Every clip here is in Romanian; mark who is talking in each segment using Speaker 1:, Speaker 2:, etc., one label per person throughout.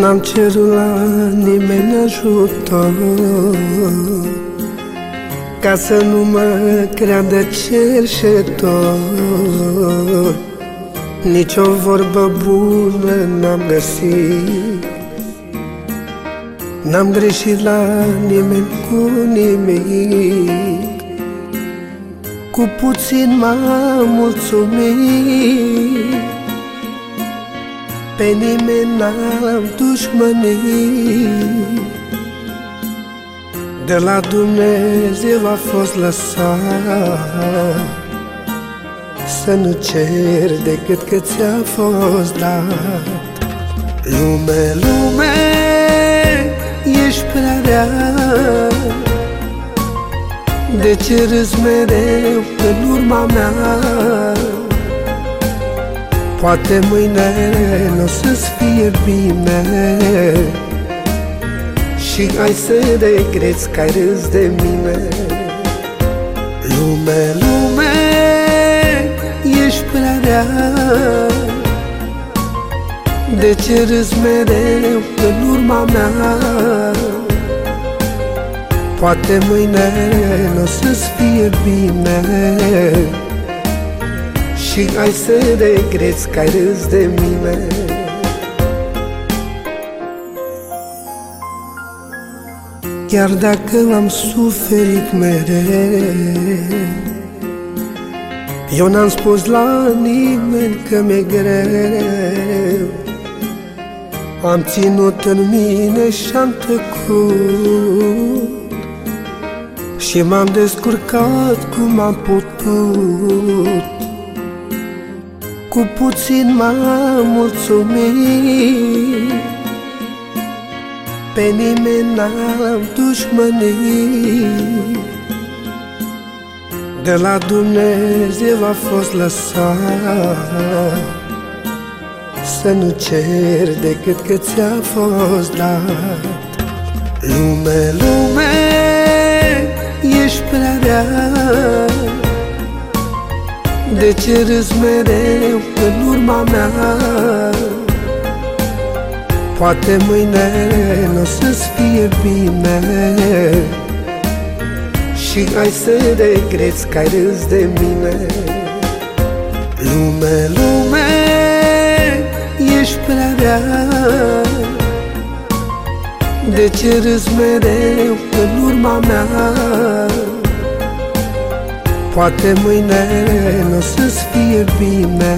Speaker 1: N-am cerut la nimeni ajutor Ca să nu mă creadă cerșetor. Nici o vorbă bună n-am găsit. N-am greșit la nimeni cu nimic. Cu puțin m-am mulțumit. Pe nimeni n-am dușmănit De la Dumnezeu a fost lăsat. Să nu cer decât că ți-a fost dat. Lume, lume, ești prea rea. De ce râzi mereu în urma mea? Poate mâine nu o să-ți fie bine Și ai să regreți că ai râs de mine. Lume, lume, ești prea rea. De ce râs mereu în urma mea? Poate mâine nu o să-ți fie bine. Și ai să regreți că ai râs de mine Chiar dacă am suferit mereu Eu n-am spus la nimeni că mi-e greu. Am ținut în mine și-am tăcut Și m-am descurcat cum am putut. Cu puțin m-am mulțumit Pe nimeni n-am dușmănit. De la Dumnezeu a fost lăsat Să nu cer decât că ți-a fost dat. Lume, lume, ești prea rea. De ce râzi mereu în urma mea? Poate mâine nu o să-ți fie bine. Și ai să regreți că ai râs de mine. Lume, lume, ești prea rea. De ce râzi mereu în urma mea? Poate mâine nu o să-ți fie bine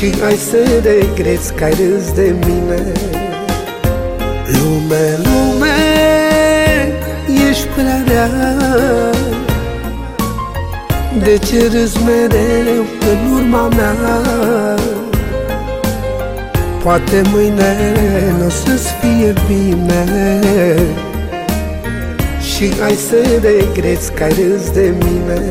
Speaker 1: Și ai să regreți că ai râs de mine. Lume, lume, ești prea rea. De ce râzi mereu în urma mea? Poate mâine nu o să-ți fie bine. Și ai să regreți că ai râs de mine